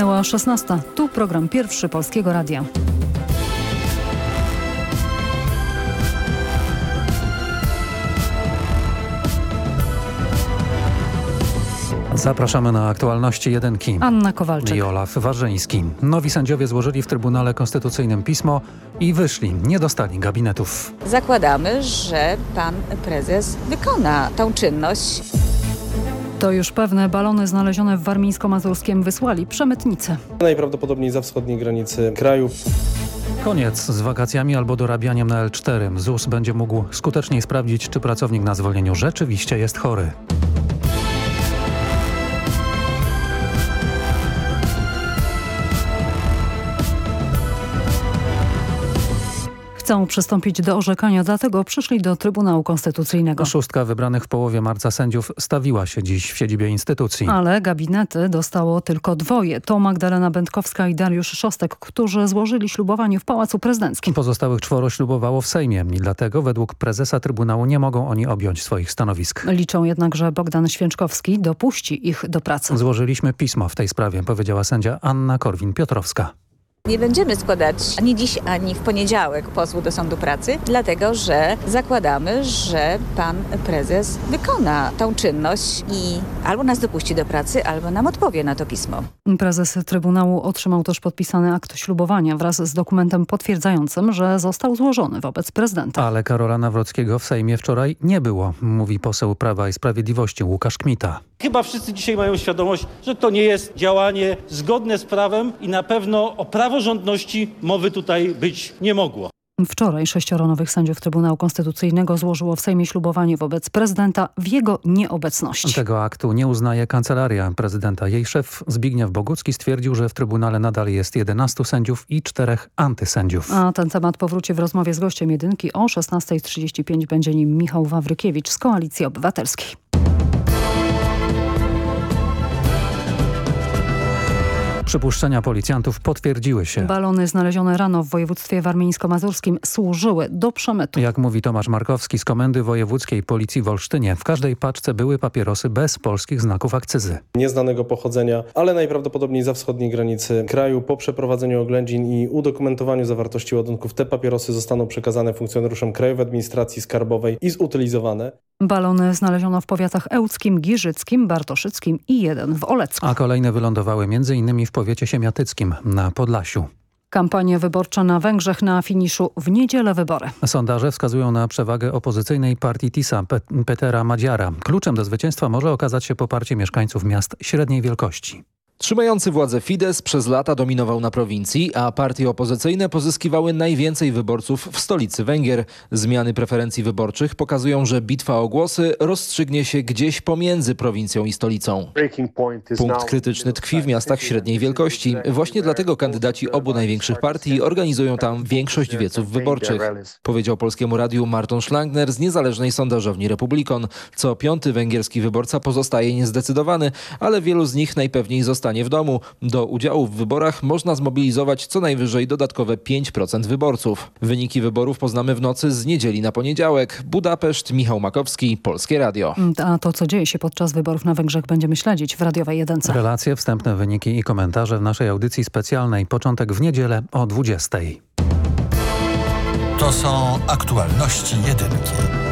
Minęła 16. Tu program pierwszy Polskiego Radia. Zapraszamy na aktualności jedynki. Anna Kowalczyk. I Olaf Warzyński. Nowi sędziowie złożyli w Trybunale Konstytucyjnym pismo i wyszli. Nie dostali gabinetów. Zakładamy, że pan prezes wykona tą czynność. To już pewne balony znalezione w warmińsko-mazurskiem wysłali przemytnice. Najprawdopodobniej za wschodniej granicy kraju. Koniec z wakacjami albo dorabianiem na L4. ZUS będzie mógł skuteczniej sprawdzić, czy pracownik na zwolnieniu rzeczywiście jest chory. Chcą przystąpić do orzekania, dlatego przyszli do Trybunału Konstytucyjnego. Szóstka wybranych w połowie marca sędziów stawiła się dziś w siedzibie instytucji. Ale gabinety dostało tylko dwoje. To Magdalena Będkowska i Dariusz Szostek, którzy złożyli ślubowanie w Pałacu Prezydenckim. Pozostałych czworo ślubowało w Sejmie i dlatego według prezesa Trybunału nie mogą oni objąć swoich stanowisk. Liczą jednak, że Bogdan Święczkowski dopuści ich do pracy. Złożyliśmy pismo w tej sprawie, powiedziała sędzia Anna Korwin-Piotrowska. Nie będziemy składać ani dziś, ani w poniedziałek pozwu do sądu pracy, dlatego że zakładamy, że pan prezes wykona tą czynność i albo nas dopuści do pracy, albo nam odpowie na to pismo. Prezes Trybunału otrzymał też podpisany akt ślubowania wraz z dokumentem potwierdzającym, że został złożony wobec prezydenta. Ale Karola Nawrockiego w Sejmie wczoraj nie było, mówi poseł Prawa i Sprawiedliwości Łukasz Kmita. Chyba wszyscy dzisiaj mają świadomość, że to nie jest działanie zgodne z prawem i na pewno o praworządności mowy tutaj być nie mogło. Wczoraj sześcioro nowych sędziów Trybunału Konstytucyjnego złożyło w Sejmie ślubowanie wobec prezydenta w jego nieobecności. Tego aktu nie uznaje kancelaria prezydenta. Jej szef Zbigniew Bogucki stwierdził, że w Trybunale nadal jest 11 sędziów i czterech antysędziów. A ten temat powróci w rozmowie z gościem jedynki o 16.35 będzie nim Michał Wawrykiewicz z Koalicji Obywatelskiej. Przypuszczenia policjantów potwierdziły się. Balony znalezione rano w województwie warmińsko-mazurskim służyły do przemytu. Jak mówi Tomasz Markowski z Komendy Wojewódzkiej Policji w Olsztynie, w każdej paczce były papierosy bez polskich znaków akcyzy. Nieznanego pochodzenia, ale najprawdopodobniej za wschodniej granicy kraju. Po przeprowadzeniu oględzin i udokumentowaniu zawartości ładunków te papierosy zostaną przekazane funkcjonariuszom Krajowej Administracji Skarbowej i zutylizowane. Balony znaleziono w powiatach ełckim, giżyckim, bartoszyckim i jeden w Olecku. A kolejne wylądowały m.in. w powiecie siemiatyckim na Podlasiu. Kampania wyborcza na Węgrzech na finiszu w niedzielę wybory. Sondaże wskazują na przewagę opozycyjnej partii TISA Pet Petera Madziara. Kluczem do zwycięstwa może okazać się poparcie mieszkańców miast średniej wielkości. Trzymający władzę Fidesz przez lata dominował na prowincji, a partie opozycyjne pozyskiwały najwięcej wyborców w stolicy Węgier. Zmiany preferencji wyborczych pokazują, że bitwa o głosy rozstrzygnie się gdzieś pomiędzy prowincją i stolicą. Punkt krytyczny tkwi w miastach średniej wielkości. Właśnie dlatego kandydaci obu największych partii organizują tam większość wieców wyborczych. Powiedział Polskiemu Radiu Marton Schlangner z niezależnej sondażowni Republikon. Co piąty węgierski wyborca pozostaje niezdecydowany, ale wielu z nich najpewniej zostanie w domu. Do udziału w wyborach można zmobilizować co najwyżej dodatkowe 5% wyborców. Wyniki wyborów poznamy w nocy z niedzieli na poniedziałek. Budapeszt, Michał Makowski, Polskie Radio. A to, co dzieje się podczas wyborów na Węgrzech będziemy śledzić w radiowej jedynce. Relacje, wstępne wyniki i komentarze w naszej audycji specjalnej. Początek w niedzielę o 20. To są aktualności jedynki.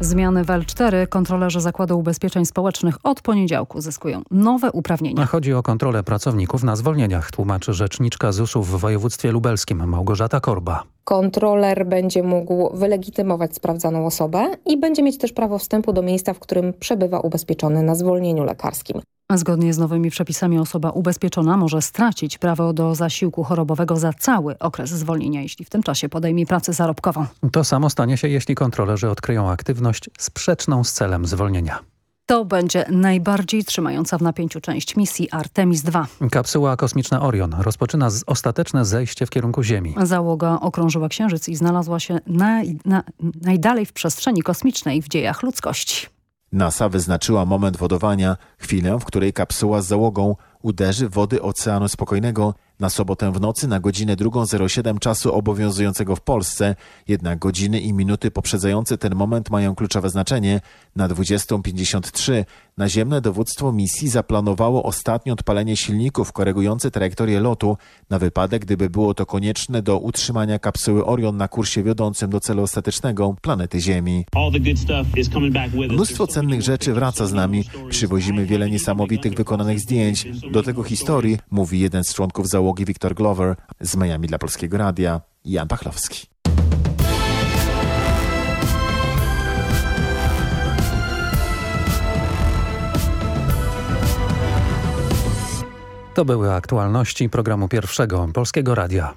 Zmiany w L4 kontrolerzy Zakładu Ubezpieczeń Społecznych od poniedziałku zyskują nowe uprawnienia. Chodzi o kontrolę pracowników na zwolnieniach, tłumaczy rzeczniczka ZUS-u w województwie lubelskim Małgorzata Korba. Kontroler będzie mógł wylegitymować sprawdzaną osobę i będzie mieć też prawo wstępu do miejsca, w którym przebywa ubezpieczony na zwolnieniu lekarskim. Zgodnie z nowymi przepisami osoba ubezpieczona może stracić prawo do zasiłku chorobowego za cały okres zwolnienia, jeśli w tym czasie podejmie pracę zarobkową. To samo stanie się, jeśli kontrolerzy odkryją aktywność sprzeczną z celem zwolnienia. To będzie najbardziej trzymająca w napięciu część misji Artemis II. Kapsuła kosmiczna Orion rozpoczyna ostateczne zejście w kierunku Ziemi. Załoga okrążyła Księżyc i znalazła się na, na, najdalej w przestrzeni kosmicznej w dziejach ludzkości. NASA wyznaczyła moment wodowania, chwilę, w której kapsuła z załogą uderzy wody Oceanu Spokojnego na sobotę w nocy na godzinę 2.07 czasu obowiązującego w Polsce. Jednak godziny i minuty poprzedzające ten moment mają kluczowe znaczenie. Na 20.53 naziemne dowództwo misji zaplanowało ostatnie odpalenie silników korygujące trajektorię lotu na wypadek, gdyby było to konieczne do utrzymania kapsuły Orion na kursie wiodącym do celu ostatecznego planety Ziemi. Mnóstwo cennych rzeczy wraca z nami. Przywozimy wiele niesamowitych wykonanych zdjęć. Do tego historii mówi jeden z członków załogi Victor Glover z Miami dla Polskiego Radia, Jan Pachlowski. To były aktualności programu pierwszego Polskiego Radia.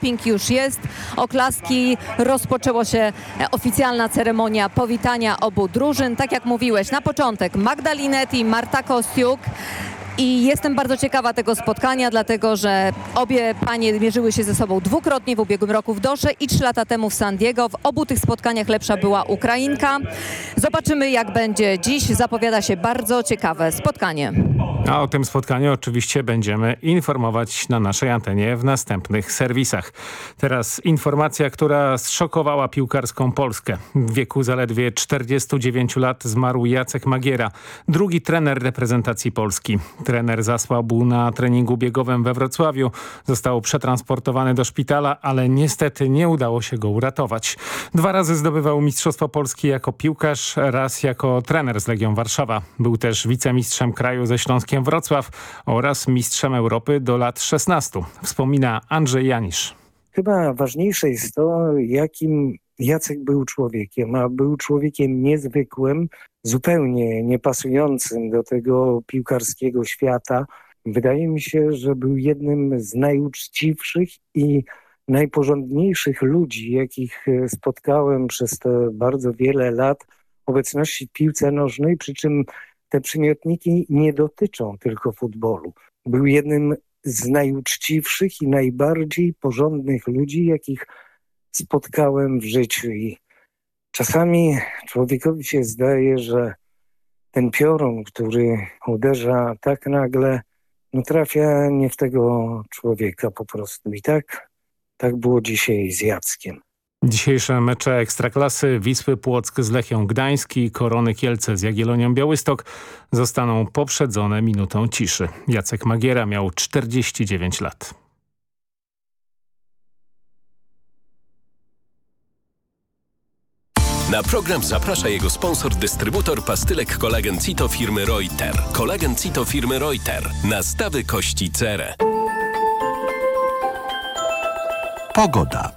Pink już jest. Oklaski rozpoczęło się oficjalna ceremonia powitania obu drużyn. Tak jak mówiłeś, na początek Magdalinetti, Marta Kostiuk. I jestem bardzo ciekawa tego spotkania, dlatego że obie panie mierzyły się ze sobą dwukrotnie w ubiegłym roku w Dosze i trzy lata temu w San Diego. W obu tych spotkaniach lepsza była Ukrainka. Zobaczymy jak będzie dziś. Zapowiada się bardzo ciekawe spotkanie. A o tym spotkaniu oczywiście będziemy informować na naszej antenie w następnych serwisach. Teraz informacja, która zszokowała piłkarską Polskę. W wieku zaledwie 49 lat zmarł Jacek Magiera, drugi trener reprezentacji Polski. Trener zasłabł na treningu biegowym we Wrocławiu. Został przetransportowany do szpitala, ale niestety nie udało się go uratować. Dwa razy zdobywał Mistrzostwo Polski jako piłkarz, raz jako trener z Legią Warszawa. Był też wicemistrzem kraju ze Śląskiem Wrocław oraz mistrzem Europy do lat 16. Wspomina Andrzej Janisz. Chyba ważniejsze jest to, jakim Jacek był człowiekiem, a był człowiekiem niezwykłym, zupełnie niepasującym do tego piłkarskiego świata. Wydaje mi się, że był jednym z najuczciwszych i najporządniejszych ludzi, jakich spotkałem przez te bardzo wiele lat obecności w piłce nożnej, przy czym te przymiotniki nie dotyczą tylko futbolu. Był jednym z najuczciwszych i najbardziej porządnych ludzi, jakich spotkałem w życiu. I czasami człowiekowi się zdaje, że ten piorun, który uderza tak nagle, no trafia nie w tego człowieka po prostu. I tak, tak było dzisiaj z Jackiem. Dzisiejsze mecze Ekstraklasy Wisły Płock z Lechią Gdański i Korony Kielce z Jagiellonią Białystok zostaną poprzedzone minutą ciszy. Jacek Magiera miał 49 lat. Na program zaprasza jego sponsor, dystrybutor pastylek kolagen Cito firmy Reuter. Kolagen Cito firmy Reuter. Nastawy kości cerę. Pogoda.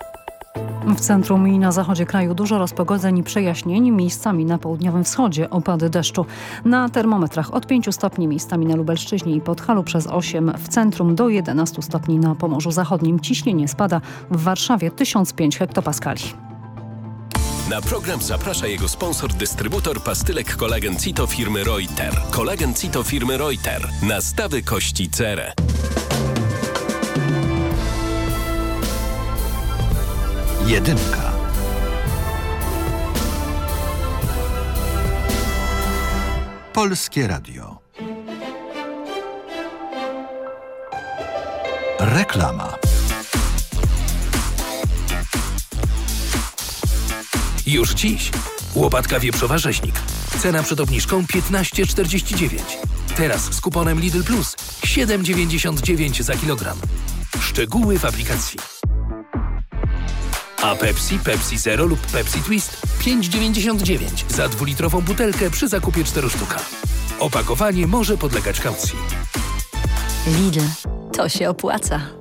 W centrum i na zachodzie kraju dużo rozpogodzeń i przejaśnień, miejscami na południowym wschodzie opady deszczu. Na termometrach od 5 stopni miejscami na Lubelszczyźnie i Podhalu przez 8 w centrum do 11 stopni na Pomorzu Zachodnim. Ciśnienie spada w Warszawie 1005 hektopaskali. Na program zaprasza jego sponsor, dystrybutor pastylek kolagen Cito firmy Reuter. Kolagen Cito firmy Reuter. Nastawy kości cerę. Jedynka. Polskie Radio. Reklama. Już dziś. Łopatka wieprzowa rzeźnik. Cena przed obniżką 15,49. Teraz z kuponem Lidl Plus 7,99 za kilogram. Szczegóły w aplikacji. A Pepsi, Pepsi Zero lub Pepsi Twist 5,99 za dwulitrową butelkę przy zakupie 4 sztuka. Opakowanie może podlegać kaucji. Lidl. To się opłaca.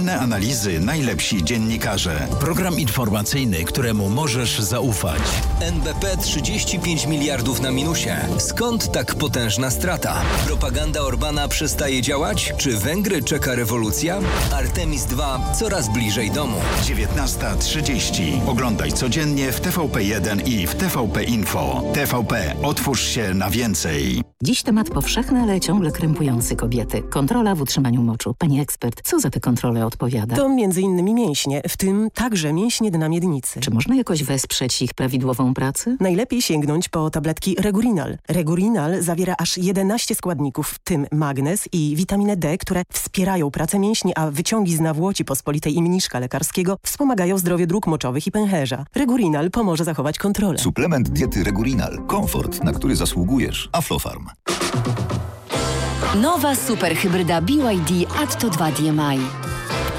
analizy, najlepsi dziennikarze. Program informacyjny, któremu możesz zaufać. NBP 35 miliardów na minusie. Skąd tak potężna strata? Propaganda Orbana przestaje działać? Czy Węgry czeka rewolucja? Artemis II coraz bliżej domu. 19.30. Oglądaj codziennie w TVP1 i w TVP Info. TVP. Otwórz się na więcej. Dziś temat powszechny, ale ciągle krępujący kobiety. Kontrola w utrzymaniu moczu. Pani ekspert, co za te kontrole odpowiada? To między innymi mięśnie, w tym także mięśnie dna miednicy. Czy można jakoś wesprzeć ich prawidłową pracę? Najlepiej sięgnąć po tabletki Regurinal. Regurinal zawiera aż 11 składników, w tym magnez i witaminę D, które wspierają pracę mięśni, a wyciągi z nawłoci pospolitej i mniszka lekarskiego wspomagają zdrowie dróg moczowych i pęcherza. Regurinal pomoże zachować kontrolę. Suplement diety Regurinal. Komfort, na który zasługujesz. Aflofarm. Nowa superhybryda BYD Atto 2 DMI.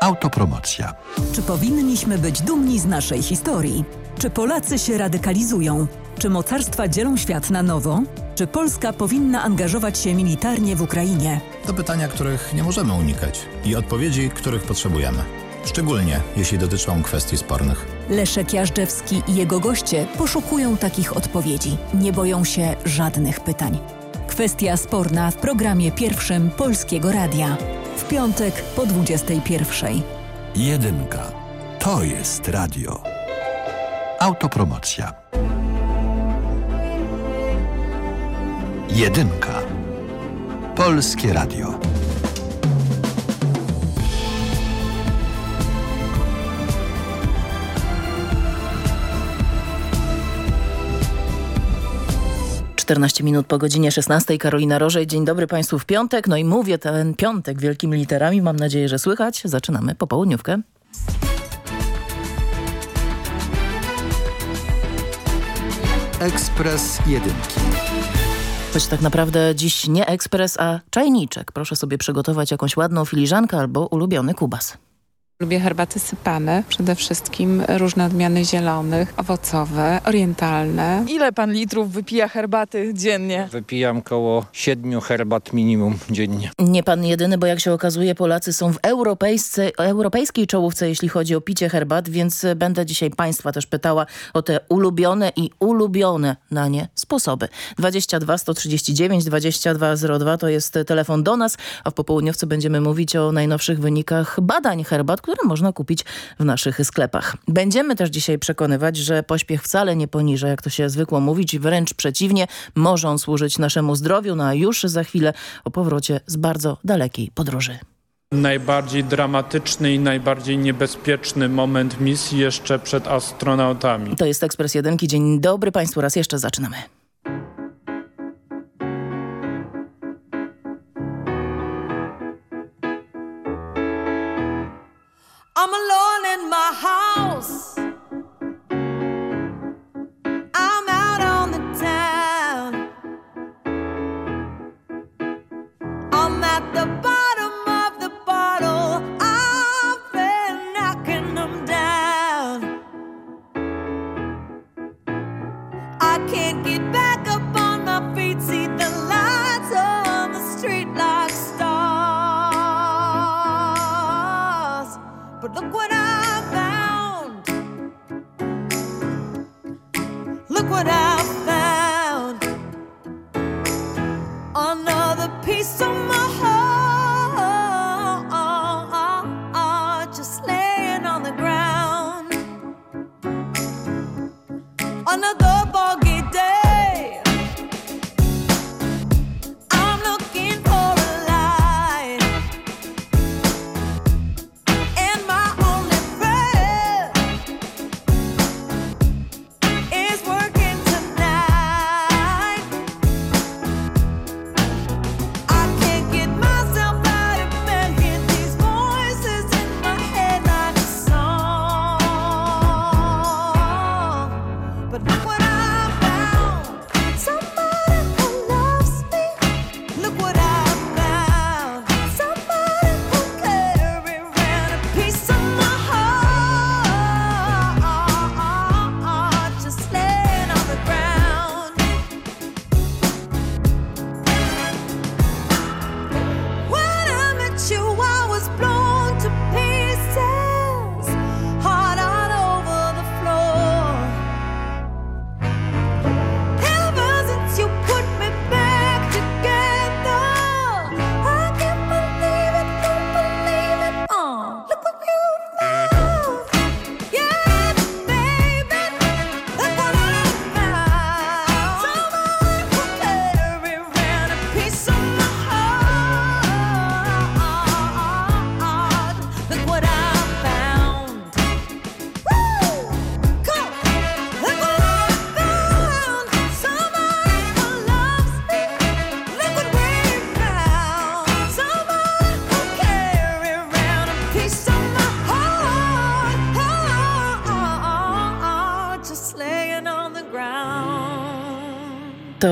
Autopromocja. Czy powinniśmy być dumni z naszej historii? Czy Polacy się radykalizują? Czy mocarstwa dzielą świat na nowo? Czy Polska powinna angażować się militarnie w Ukrainie? To pytania, których nie możemy unikać i odpowiedzi, których potrzebujemy. Szczególnie jeśli dotyczą kwestii spornych. Leszek Jażdżewski i jego goście poszukują takich odpowiedzi. Nie boją się żadnych pytań. Kwestia sporna w programie pierwszym Polskiego Radia. W piątek po 21. Jedynka. To jest radio. Autopromocja. Jedynka. Polskie Radio. Czternaście minut po godzinie 16. Karolina Rożej. Dzień dobry Państwu w piątek. No i mówię ten piątek wielkimi literami. Mam nadzieję, że słychać. Zaczynamy popołudniówkę. Ekspres Jedynki. Choć tak naprawdę dziś nie ekspres, a czajniczek. Proszę sobie przygotować jakąś ładną filiżankę albo ulubiony kubas. Lubię herbaty sypane, przede wszystkim różne odmiany zielonych, owocowe, orientalne. Ile pan litrów wypija herbaty dziennie? Wypijam koło siedmiu herbat minimum dziennie. Nie pan jedyny, bo jak się okazuje Polacy są w europejskiej czołówce, jeśli chodzi o picie herbat, więc będę dzisiaj państwa też pytała o te ulubione i ulubione na nie sposoby. 22 139 2202 to jest telefon do nas, a w popołudniowcu będziemy mówić o najnowszych wynikach badań herbat, które można kupić w naszych sklepach. Będziemy też dzisiaj przekonywać, że pośpiech wcale nie poniża, jak to się zwykło mówić, wręcz przeciwnie, może on służyć naszemu zdrowiu, no a już za chwilę o powrocie z bardzo dalekiej podróży. Najbardziej dramatyczny i najbardziej niebezpieczny moment misji jeszcze przed astronautami. To jest Ekspres Jedynki. Dzień dobry Państwu, raz jeszcze zaczynamy.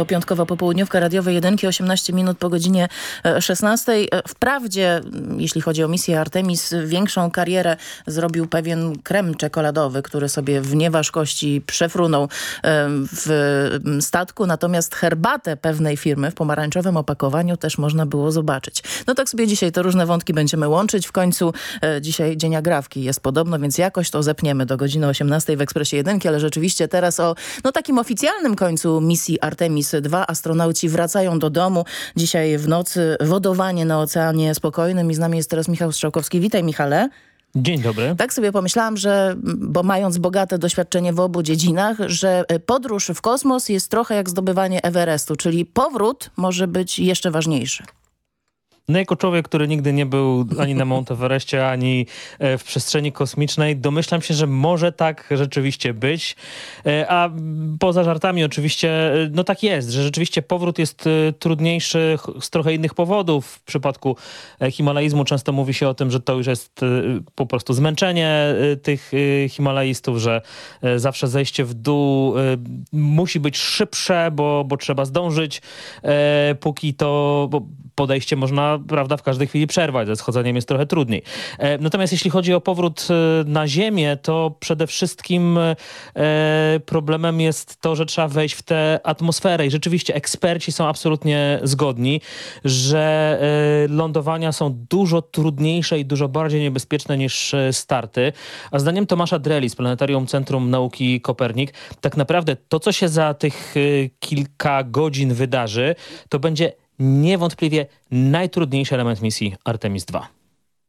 Piątkowa popołudniówka radiowej jedynki, 18 minut po godzinie e, 16. E, Wprawdzie, m, jeśli chodzi o misję Artemis, większą karierę zrobił pewien krem czekoladowy, który sobie w nieważkości przefrunął e, w m, statku, natomiast herbatę pewnej firmy w pomarańczowym opakowaniu też można było zobaczyć. No tak sobie dzisiaj te różne wątki będziemy łączyć. W końcu e, dzisiaj Dzień Agrawki jest podobno, więc jakoś to zepniemy do godziny 18 w Ekspresie Jedynki, ale rzeczywiście teraz o no, takim oficjalnym końcu misji Artemis 2. Astronauci wracają do domu. Dzisiaj w nocy wodowanie na Oceanie Spokojnym i z nami jest teraz Michał Strzałkowski. Witaj Michale. Dzień dobry. Tak sobie pomyślałam, że bo mając bogate doświadczenie w obu dziedzinach, że podróż w kosmos jest trochę jak zdobywanie Everestu, czyli powrót może być jeszcze ważniejszy. No jako człowiek, który nigdy nie był ani na Mount Everestie, ani e, w przestrzeni kosmicznej, domyślam się, że może tak rzeczywiście być. E, A poza żartami oczywiście, e, no tak jest, że rzeczywiście powrót jest trudniejszy z trochę innych powodów. W przypadku himalaizmu często mówi się o tym, że to już jest po prostu zmęczenie tych himalaistów, że zawsze zejście w dół musi być szybsze, bo, bo trzeba zdążyć, póki to... Bo podejście można, prawda, w każdej chwili przerwać. Ze schodzeniem jest trochę trudniej. E, natomiast jeśli chodzi o powrót e, na Ziemię, to przede wszystkim e, problemem jest to, że trzeba wejść w tę atmosferę i rzeczywiście eksperci są absolutnie zgodni, że lądowania są dużo trudniejsze i dużo bardziej niebezpieczne niż starty. A zdaniem Tomasza Dreli z Planetarium Centrum Nauki Kopernik, tak naprawdę to, co się za tych kilka godzin wydarzy, to będzie niewątpliwie najtrudniejszy element misji Artemis II.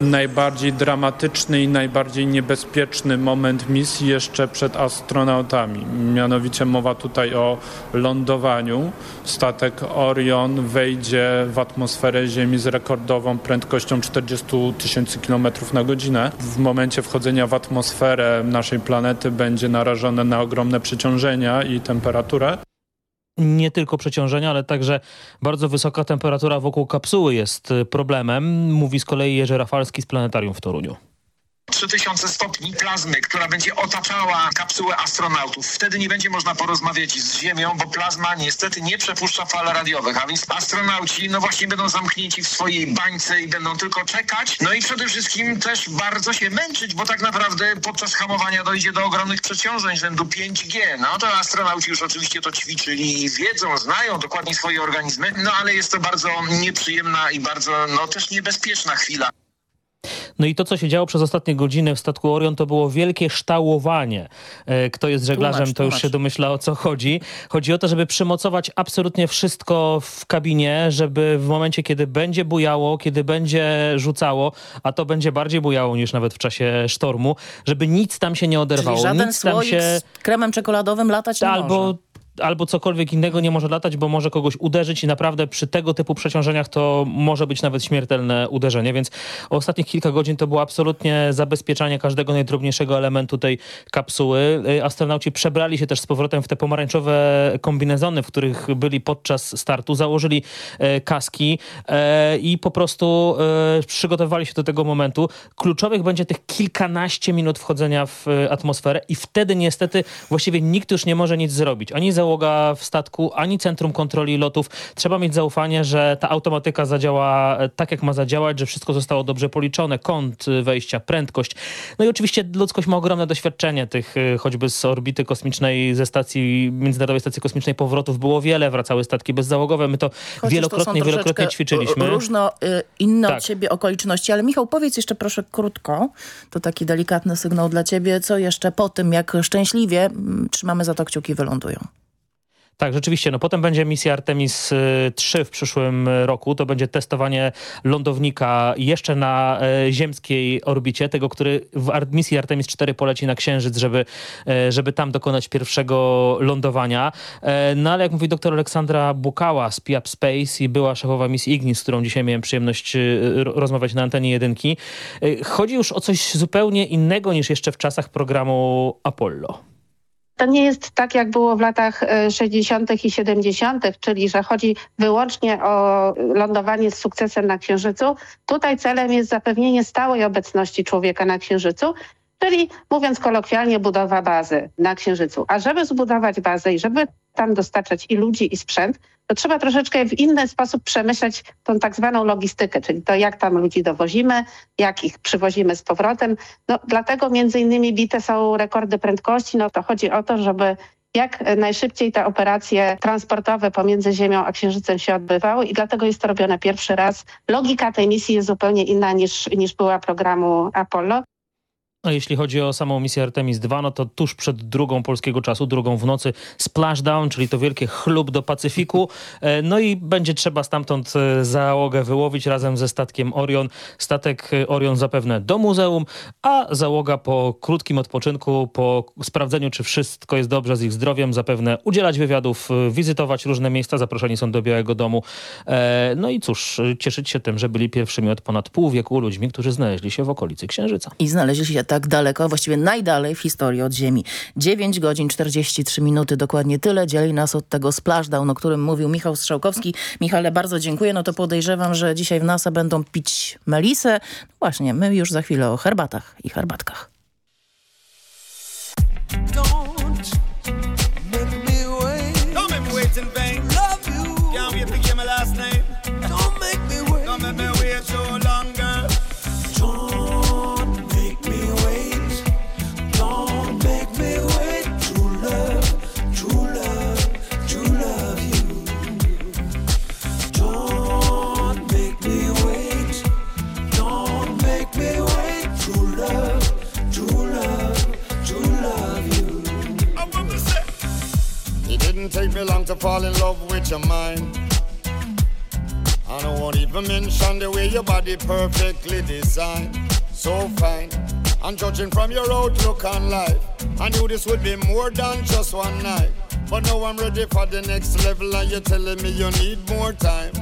Najbardziej dramatyczny i najbardziej niebezpieczny moment misji jeszcze przed astronautami. Mianowicie mowa tutaj o lądowaniu. Statek Orion wejdzie w atmosferę Ziemi z rekordową prędkością 40 tysięcy km na godzinę. W momencie wchodzenia w atmosferę naszej planety będzie narażone na ogromne przeciążenia i temperaturę nie tylko przeciążenia, ale także bardzo wysoka temperatura wokół kapsuły jest y, problemem, mówi z kolei Jerzy Rafalski z Planetarium w Toruniu. 3000 stopni plazmy, która będzie otaczała kapsułę astronautów. Wtedy nie będzie można porozmawiać z Ziemią, bo plazma niestety nie przepuszcza fal radiowych, a więc astronauci no właśnie będą zamknięci w swojej bańce i będą tylko czekać. No i przede wszystkim też bardzo się męczyć, bo tak naprawdę podczas hamowania dojdzie do ogromnych przeciążeń rzędu 5G. No to astronauci już oczywiście to ćwiczyli i wiedzą, znają dokładnie swoje organizmy, no ale jest to bardzo nieprzyjemna i bardzo no też niebezpieczna chwila. No i to, co się działo przez ostatnie godziny w statku Orion, to było wielkie ształowanie. E, Kto jest żeglarzem, Tłumacz, to już tłumacz. się domyśla, o co chodzi. Chodzi o to, żeby przymocować absolutnie wszystko w kabinie, żeby w momencie, kiedy będzie bujało, kiedy będzie rzucało, a to będzie bardziej bujało niż nawet w czasie sztormu, żeby nic tam się nie oderwało. Czyli żaden nic tam słoik się... z kremem czekoladowym latać nie Albo może. Albo cokolwiek innego nie może latać, bo może kogoś uderzyć i naprawdę przy tego typu przeciążeniach to może być nawet śmiertelne uderzenie, więc ostatnich kilka godzin to było absolutnie zabezpieczanie każdego najdrobniejszego elementu tej kapsuły. Y, Astronauci przebrali się też z powrotem w te pomarańczowe kombinezony, w których byli podczas startu, założyli e, kaski e, i po prostu przygotowywali się do tego momentu. Kluczowych będzie tych kilkanaście minut wchodzenia w atmosferę i wtedy niestety właściwie nikt już nie może nic zrobić. Ani załoga w statku, ani Centrum Kontroli Lotów. Trzeba mieć zaufanie, że ta automatyka zadziała e, tak, jak ma zadziałać, że wszystko zostało dobrze policzone. Kąt e, wejścia, prędkość. No i oczywiście ludzkość ma ogromne doświadczenie tych e, choćby z orbity kosmicznej, ze stacji, Międzynarodowej Stacji Kosmicznej powrotów było wiele, wracały statki bezzałogowe. My to Chociaż wielokrotnie, to wielokrotnie ćwiczyliśmy. Różno y, inne Tak. od siebie okoliczności. Ale Michał, powiedz jeszcze proszę krótko, to taki delikatny sygnał dla ciebie, co jeszcze po tym, jak szczęśliwie mm, trzymamy za to kciuki wylądują. Tak, rzeczywiście. No potem będzie misja Artemis y, 3 w przyszłym y, roku. To będzie testowanie lądownika jeszcze na e, ziemskiej orbicie, tego, który w misji Artemis 4 poleci na Księżyc, żeby, e, żeby tam dokonać pierwszego lądowania. E, no ale jak mówi doktor Aleksandra Bukała z PIAP Space i była szefowa misji Ignis, z którą dzisiaj miałem przyjemność y, ro- rozmawiać na antenie jedynki, y, chodzi już o coś zupełnie innego niż jeszcze w czasach programu Apollo. To nie jest tak, jak było w latach e, 60. i 70., czyli że chodzi wyłącznie o lądowanie z sukcesem na Księżycu. Tutaj celem jest zapewnienie stałej obecności człowieka na Księżycu, czyli mówiąc kolokwialnie budowa bazy na Księżycu. A żeby zbudować bazę i żeby tam dostarczać i ludzi, i sprzęt, to trzeba troszeczkę w inny sposób przemyśleć tą tak zwaną logistykę, czyli to jak tam ludzi dowozimy, jak ich przywozimy z powrotem. No, dlatego między innymi bite są rekordy prędkości. No to chodzi o to, żeby jak najszybciej te operacje transportowe pomiędzy Ziemią a Księżycem się odbywały i dlatego jest to robione pierwszy raz. Logika tej misji jest zupełnie inna niż, niż była programu Apollo. A jeśli chodzi o samą misję Artemis II, no to tuż przed drugą polskiego czasu, drugą w nocy, splashdown, czyli to wielkie chlub do Pacyfiku. E, No i będzie trzeba stamtąd e, załogę wyłowić razem ze statkiem Orion. Statek e, Orion zapewne do muzeum, a załoga po krótkim odpoczynku, po sprawdzeniu, czy wszystko jest dobrze z ich zdrowiem, zapewne udzielać wywiadów, wizytować różne miejsca, zaproszeni są do Białego Domu. No i cóż, cieszyć się tym, że byli pierwszymi od ponad pół wieku ludźmi, którzy znaleźli się w okolicy Księżyca. I znaleźli się tak daleko, właściwie najdalej w historii od Ziemi. 9 godzin 43 minuty, dokładnie tyle dzieli nas od tego splashdown, o którym mówił Michał Strzałkowski. Michale, bardzo dziękuję. No to podejrzewam, że dzisiaj w NASA będą pić melisę. No właśnie, my już za chwilę o herbatach i herbatkach. Fall in love with your mind. I won't want even mention the way your body perfectly designed. So fine. And judging from your outlook on life, I knew this would be more than just one night. But now I'm ready for the next level, and you're telling me you need more time.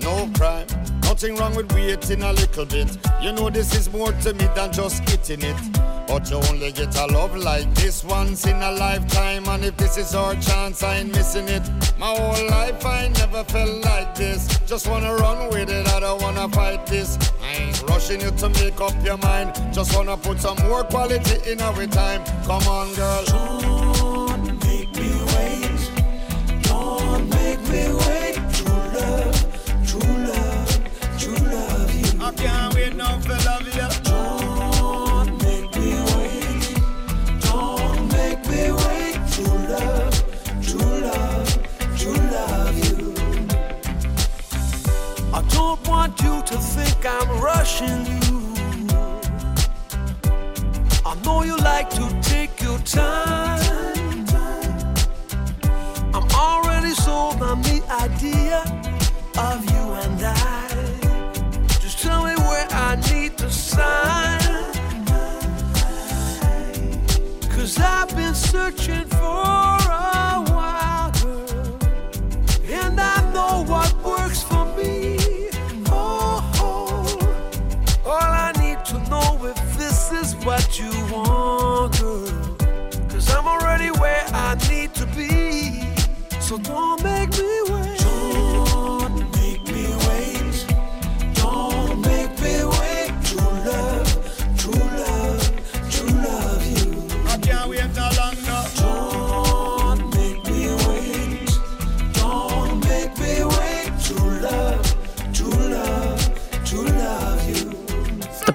No crime, nothing wrong with waiting a little bit. You know this is more to me than just getting it. But you only get a love like this once in a lifetime, and if this is our chance, I ain't missing it. My whole life I never felt like this. Just wanna run with it, I don't wanna fight this. I ain't rushing you to make up your mind. Just wanna put some more quality in our time. Come on, girl. Think I'm rushing you. I know you like to take your time. I'm already sold on the idea of you and I. Just tell me where I need to sign. Cause I've been searching for a So don't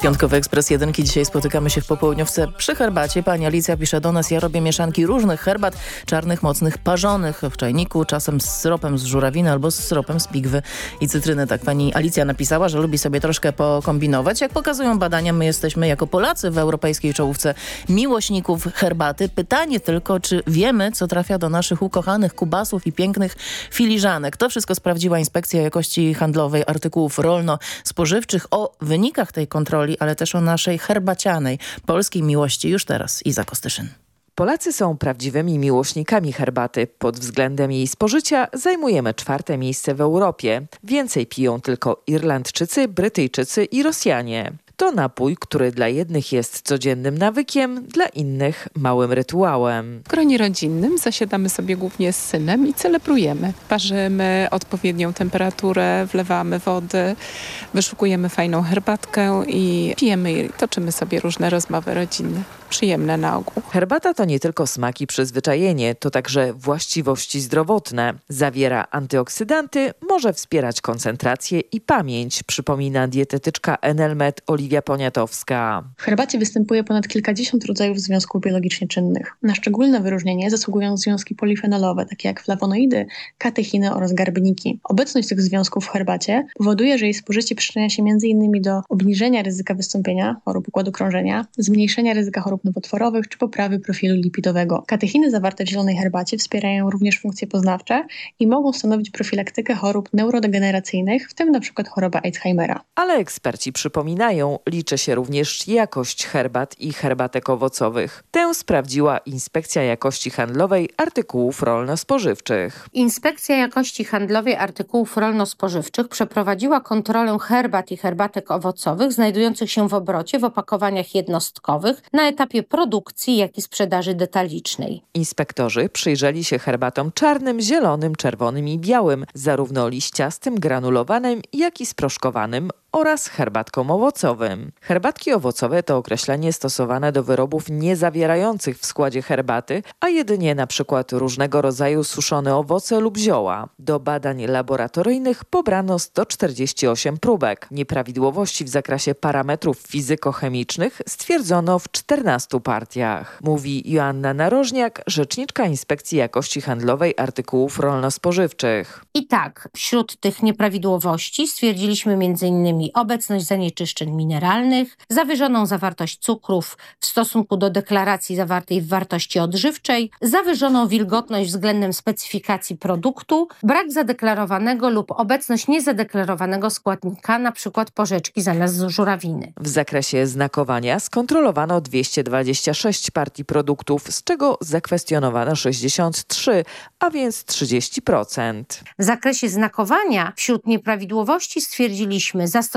piątkowy Ekspres Jedynki. Dzisiaj spotykamy się w popołudniówce przy herbacie. Pani Alicja pisze do nas, ja robię mieszanki różnych herbat, czarnych, mocnych, parzonych w czajniku, czasem z syropem z żurawiny albo z syropem z pigwy i cytryny. Tak pani Alicja napisała, że lubi sobie troszkę pokombinować. Jak pokazują badania, my jesteśmy jako Polacy w europejskiej czołówce miłośników herbaty. Pytanie tylko, czy wiemy, co trafia do naszych ukochanych kubasów i pięknych filiżanek. To wszystko sprawdziła Inspekcja Jakości Handlowej Artykułów Rolno-Spożywczych. O wynikach tej kontroli, ale też o naszej herbacianej polskiej miłości już teraz Iza Kostyszyn. Polacy są prawdziwymi miłośnikami herbaty. Pod względem jej spożycia zajmujemy czwarte miejsce w Europie. Więcej piją tylko Irlandczycy, Brytyjczycy i Rosjanie. To napój, który dla jednych jest codziennym nawykiem, dla innych małym rytuałem. W gronie rodzinnym zasiadamy sobie głównie z synem i celebrujemy. Parzymy odpowiednią temperaturę, wlewamy wody, wyszukujemy fajną herbatkę i pijemy i toczymy sobie różne rozmowy rodzinne. Przyjemne na ogół. Herbata to nie tylko smak i przyzwyczajenie, to także właściwości zdrowotne. Zawiera antyoksydanty, może wspierać koncentrację i pamięć, przypomina dietetyczka Enelmet Oliwia Poniatowska. W herbacie występuje ponad kilkadziesiąt rodzajów związków biologicznie czynnych. Na szczególne wyróżnienie zasługują związki polifenolowe, takie jak flawonoidy, katechiny oraz garbniki. Obecność tych związków w herbacie powoduje, że jej spożycie przyczynia się m.in. do obniżenia ryzyka wystąpienia chorób układu krążenia, zmniejszenia ryzyka chorób nowotworowych czy poprawy profilu lipidowego. Katechiny zawarte w zielonej herbacie wspierają również funkcje poznawcze i mogą stanowić profilaktykę chorób neurodegeneracyjnych, w tym np. choroba Alzheimera. Ale eksperci przypominają, liczy się również jakość herbat i herbatek owocowych. Tę sprawdziła Inspekcja Jakości Handlowej Artykułów Rolno-Spożywczych. Inspekcja Jakości Handlowej Artykułów Rolno-Spożywczych przeprowadziła kontrolę herbat i herbatek owocowych znajdujących się w obrocie w opakowaniach jednostkowych na etapie produkcji, jak i sprzedaży detalicznej. Inspektorzy przyjrzeli się herbatom czarnym, zielonym, czerwonym i białym, zarówno liściastym, granulowanym, jak i sproszkowanym oraz herbatkom owocowym. Herbatki owocowe to określenie stosowane do wyrobów nie zawierających w składzie herbaty, a jedynie przykład różnego rodzaju suszone owoce lub zioła. Do badań laboratoryjnych pobrano 148 próbek. Nieprawidłowości w zakresie parametrów fizykochemicznych stwierdzono w 14 partiach. Mówi Joanna Narożniak, rzeczniczka Inspekcji Jakości Handlowej Artykułów Rolno-Spożywczych. I tak, wśród tych nieprawidłowości stwierdziliśmy m.in. m.in. obecność zanieczyszczeń mineralnych, zawyżoną zawartość cukrów w stosunku do deklaracji zawartej w wartości odżywczej, zawyżoną wilgotność względem specyfikacji produktu, brak zadeklarowanego lub obecność niezadeklarowanego składnika, np. porzeczki zamiast żurawiny. W zakresie znakowania skontrolowano 226 partii produktów, z czego zakwestionowano 63, a więc 30%. W zakresie znakowania wśród nieprawidłowości stwierdziliśmy zastosowanie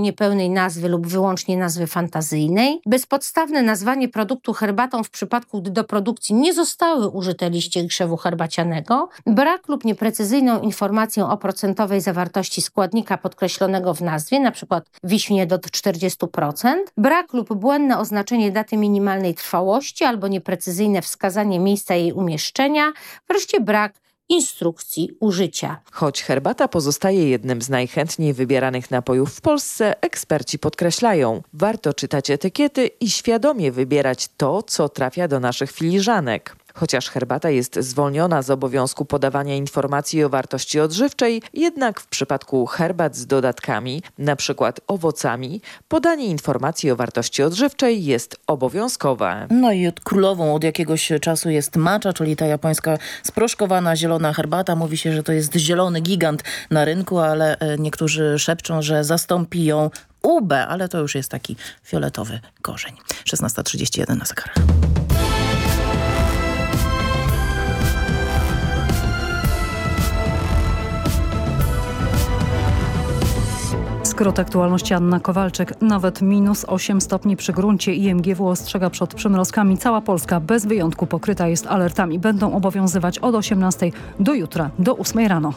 niepełnej nazwy lub wyłącznie nazwy fantazyjnej, bezpodstawne nazwanie produktu herbatą w przypadku, gdy do produkcji nie zostały użyte liście krzewu herbacianego, brak lub nieprecyzyjną informację o procentowej zawartości składnika podkreślonego w nazwie, np. wiśnie do 40%, brak lub błędne oznaczenie daty minimalnej trwałości albo nieprecyzyjne wskazanie miejsca jej umieszczenia, wreszcie brak instrukcji użycia. Choć herbata pozostaje jednym z najchętniej wybieranych napojów w Polsce, eksperci podkreślają, warto czytać etykiety i świadomie wybierać to, co trafia do naszych filiżanek. Chociaż herbata jest zwolniona z obowiązku podawania informacji o wartości odżywczej, jednak w przypadku herbat z dodatkami, przykład owocami, podanie informacji o wartości odżywczej jest obowiązkowe. No i królową od jakiegoś czasu jest matcha, czyli ta japońska sproszkowana zielona herbata. Mówi się, że to jest zielony gigant na rynku, ale e, niektórzy szepczą, że zastąpi ją UB, ale to już jest taki fioletowy korzeń. 16.31 na zegarach. Skrót aktualności Anna Kowalczyk. Nawet minus 8 stopni przy gruncie IMGW ostrzega przed przymrozkami. Cała Polska bez wyjątku pokryta jest alertami. Będą obowiązywać od 18 do jutra, do 8 rano.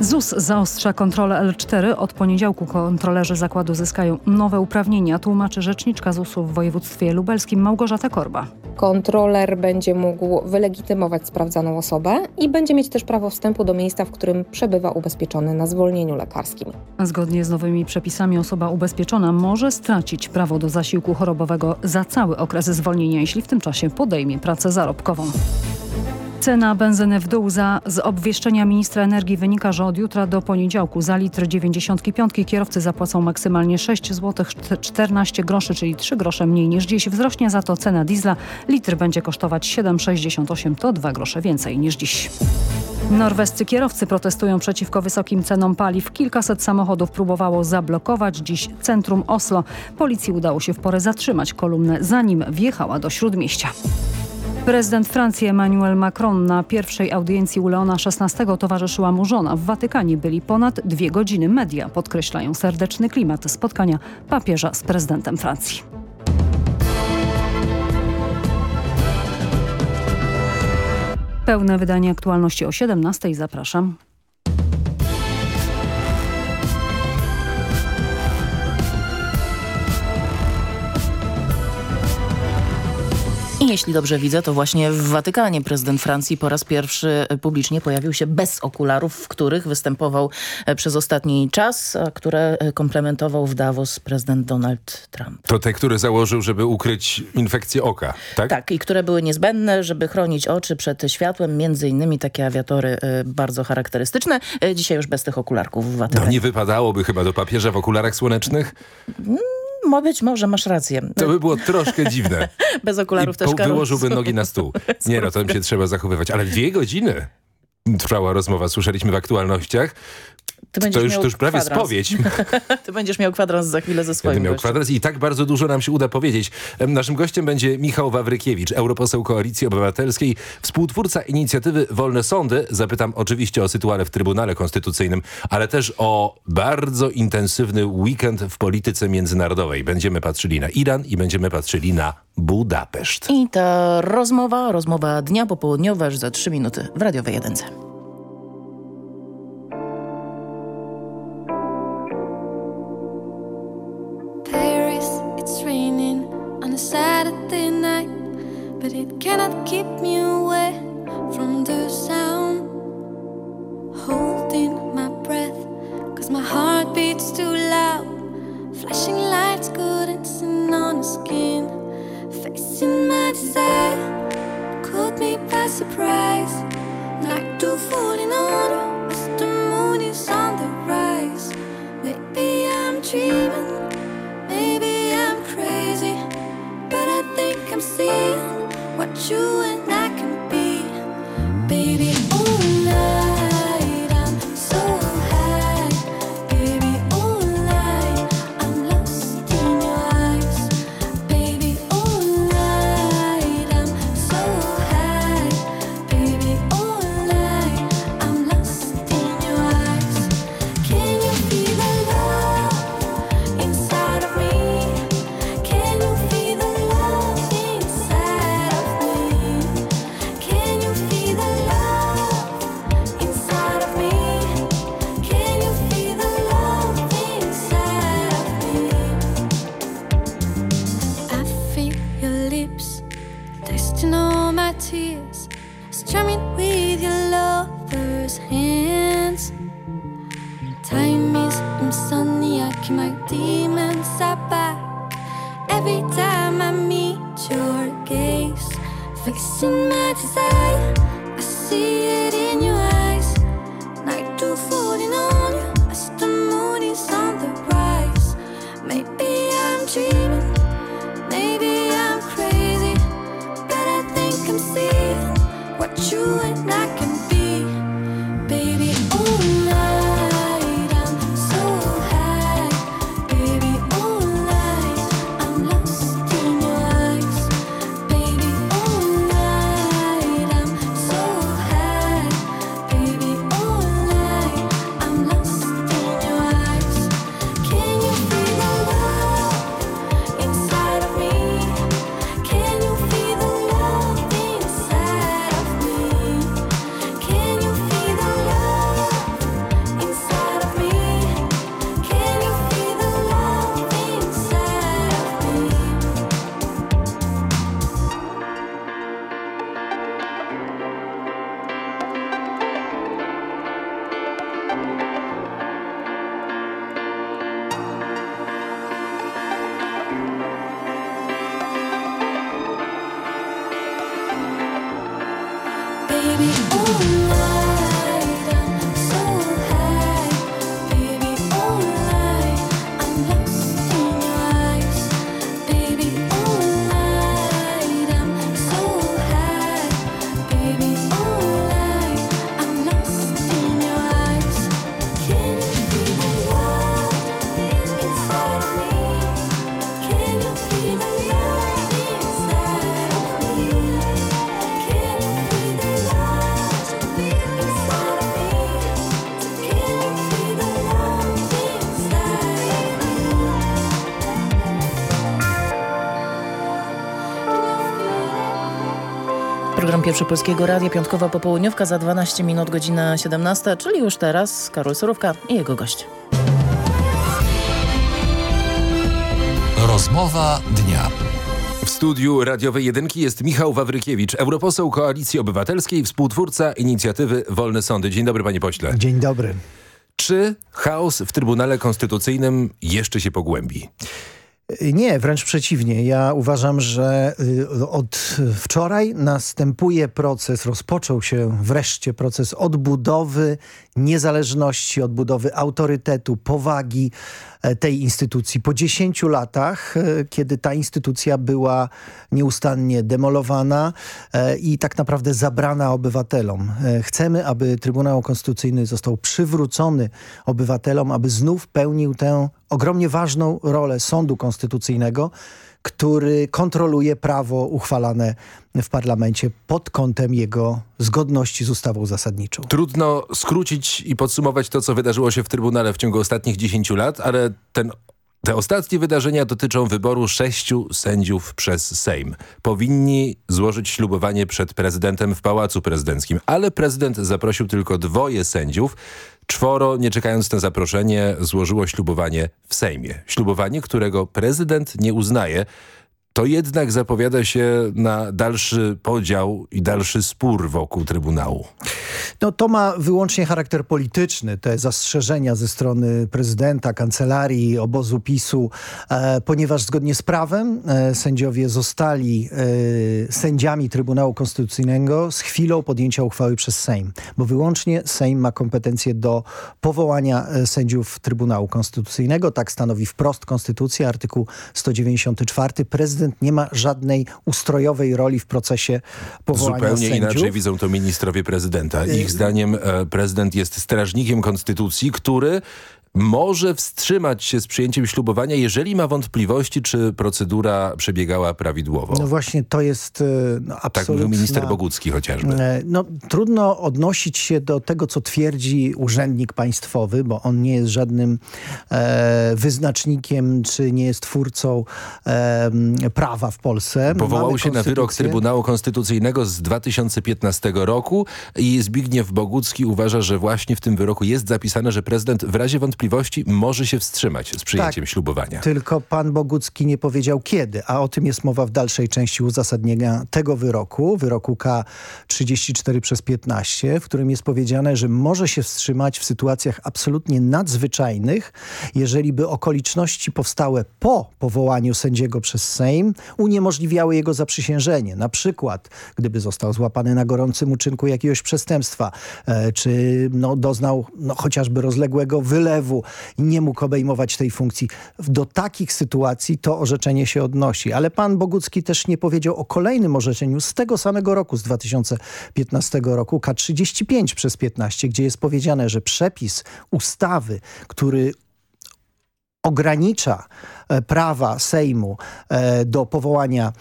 ZUS zaostrza kontrolę L4. Od poniedziałku kontrolerzy zakładu zyskają nowe uprawnienia, tłumaczy rzeczniczka ZUS-u w województwie lubelskim Małgorzata Korba. Kontroler będzie mógł wylegitymować sprawdzaną osobę i będzie mieć też prawo wstępu do miejsca, w którym przebywa ubezpieczony na zwolnieniu lekarskim. Zgodnie z nowymi przepisami osoba ubezpieczona może stracić prawo do zasiłku chorobowego za cały okres zwolnienia, jeśli w tym czasie podejmie pracę zarobkową. Cena benzyny w dół za z obwieszczenia ministra energii wynika, że od jutra do poniedziałku za litr 95 kierowcy zapłacą maksymalnie 6 zł 14 groszy, czyli 3 grosze mniej niż dziś. Wzrośnie za to cena diesla. Litr będzie kosztować 7,68 to 2 grosze więcej niż dziś. Norwescy kierowcy protestują przeciwko wysokim cenom paliw. Kilkaset samochodów próbowało zablokować dziś centrum Oslo. Policji udało się w porę zatrzymać kolumnę, zanim wjechała do śródmieścia. Prezydent Francji Emmanuel Macron na pierwszej audiencji u Leona XVI towarzyszyła mu żona. W Watykanie byli ponad dwie godziny. Media podkreślają serdeczny klimat spotkania papieża z prezydentem Francji. Pełne wydanie aktualności o 17 zapraszam. Jeśli dobrze widzę, to właśnie w Watykanie prezydent Francji po raz pierwszy publicznie pojawił się bez okularów, w których występował przez ostatni czas, a które komplementował w Davos prezydent Donald Trump. To te, które założył, żeby ukryć infekcję oka, tak? Tak, i które były niezbędne, żeby chronić oczy przed światłem, między innymi takie awiatory bardzo charakterystyczne. Dzisiaj już bez tych okularków w Watykanie. No nie wypadałoby chyba do papieża w okularach słonecznych? No być może, masz rację. To by było troszkę dziwne. Bez okularów I też Karol. wyłożyłby nogi na stół. Nie no, tam się trzeba zachowywać. Ale dwie godziny trwała rozmowa, słyszeliśmy w aktualnościach. Ty to, już, miał to już prawie kwadrans. spowiedź. Ty będziesz miał kwadrans za chwilę ze swoim Będę miał gościem. kwadrans i tak bardzo dużo nam się uda powiedzieć. Naszym gościem będzie Michał Wawrykiewicz, europoseł Koalicji Obywatelskiej, współtwórca inicjatywy Wolne Sądy. Zapytam oczywiście o sytuację w Trybunale Konstytucyjnym, ale też o bardzo intensywny weekend w polityce międzynarodowej. Będziemy patrzyli na Iran i będziemy patrzyli na Budapeszt. I ta rozmowa, rozmowa dnia popołudniowa już za trzy minuty w Radiowej Jedynce. but it cannot keep me away from the sound. Holding my breath, cause my heart beats too loud. Flashing lights go dancing on the skin. Facing my desire, caught me by surprise. Like two falling on as the moon is on the rise. Maybe I'm dreaming, maybe I'm crazy, but I think I'm seeing what you and I can be, baby. Fixing my desire, I see it in your Program Pierwszy Polskiego Radia, piątkowa popołudniówka za 12 minut, godzina 17, czyli już teraz Karol Surówka i jego gość. Rozmowa dnia. W studiu radiowej jedynki jest Michał Wawrykiewicz, europoseł Koalicji Obywatelskiej, współtwórca inicjatywy Wolne Sądy. Dzień dobry panie pośle. Dzień dobry. Czy chaos w Trybunale Konstytucyjnym jeszcze się pogłębi? Nie, wręcz przeciwnie. Ja uważam, że y, od wczoraj następuje proces, rozpoczął się wreszcie proces odbudowy niezależności, odbudowy autorytetu, powagi e, tej instytucji. Po 10 latach, e, kiedy ta instytucja była nieustannie demolowana e, i tak naprawdę zabrana obywatelom. Chcemy, aby Trybunał Konstytucyjny został przywrócony obywatelom, aby znów pełnił tę ogromnie ważną rolę sądu konstytucyjnego, który kontroluje prawo uchwalane w parlamencie pod kątem jego zgodności z ustawą zasadniczą. Trudno skrócić i podsumować to, co wydarzyło się w Trybunale w ciągu ostatnich 10 lat, ale ten te ostatnie wydarzenia dotyczą wyboru sześciu sędziów przez Sejm. Powinni złożyć ślubowanie przed prezydentem w Pałacu Prezydenckim, ale prezydent zaprosił tylko dwoje sędziów. Czworo, nie czekając na zaproszenie, złożyło ślubowanie w Sejmie. Ślubowanie, którego prezydent nie uznaje. To jednak zapowiada się na dalszy podział i dalszy spór wokół Trybunału. No to ma wyłącznie charakter polityczny, te zastrzeżenia ze strony prezydenta, kancelarii, obozu PiSu, e, ponieważ zgodnie z prawem e, sędziowie zostali e, sędziami Trybunału Konstytucyjnego z chwilą podjęcia uchwały przez Sejm, bo wyłącznie Sejm ma kompetencje do powołania e, sędziów Trybunału Konstytucyjnego, tak stanowi wprost Konstytucja, artykuł 194. Prezydent nie ma żadnej ustrojowej roli w procesie powołania Zupełnie sędziów. inaczej widzą to ministrowie prezydenta. Ich Y- zdaniem e, prezydent jest strażnikiem konstytucji, który może wstrzymać się z przyjęciem ślubowania, jeżeli ma wątpliwości, czy procedura przebiegała prawidłowo. No właśnie to jest e, no, tak mówił minister Bogucki chociażby. E, No, trudno odnosić się do tego, co twierdzi urzędnik państwowy, bo on nie jest żadnym e, wyznacznikiem, czy nie jest twórcą e, prawa w Polsce. Powołał Mamy się na wyrok. Trybunału Konstytucyjnego z 2015 roku i Zbigniew Bogucki uważa, że właśnie w tym wyroku jest zapisane, że prezydent w razie wątpliwości wątpliwości, może się wstrzymać z przyjęciem ślubowania. Tylko pan Bogucki nie powiedział kiedy, a o tym jest mowa w dalszej części uzasadnienia tego wyroku, wyroku K34 przez 15, w którym jest powiedziane, że może się wstrzymać w sytuacjach absolutnie nadzwyczajnych, jeżeli by okoliczności powstałe po powołaniu sędziego przez Sejm uniemożliwiały jego zaprzysiężenie. Na przykład, gdyby został złapany na gorącym uczynku jakiegoś przestępstwa, e, czy no, doznał no, chociażby rozległego wylewu nie mógł obejmować tej funkcji. Do takich sytuacji to orzeczenie się odnosi. Ale pan Bogucki też nie powiedział o kolejnym orzeczeniu z tego samego roku, z 2015 roku, K35 przez 15, gdzie jest powiedziane, że przepis ustawy, który ogranicza e, prawa Sejmu e, do powołania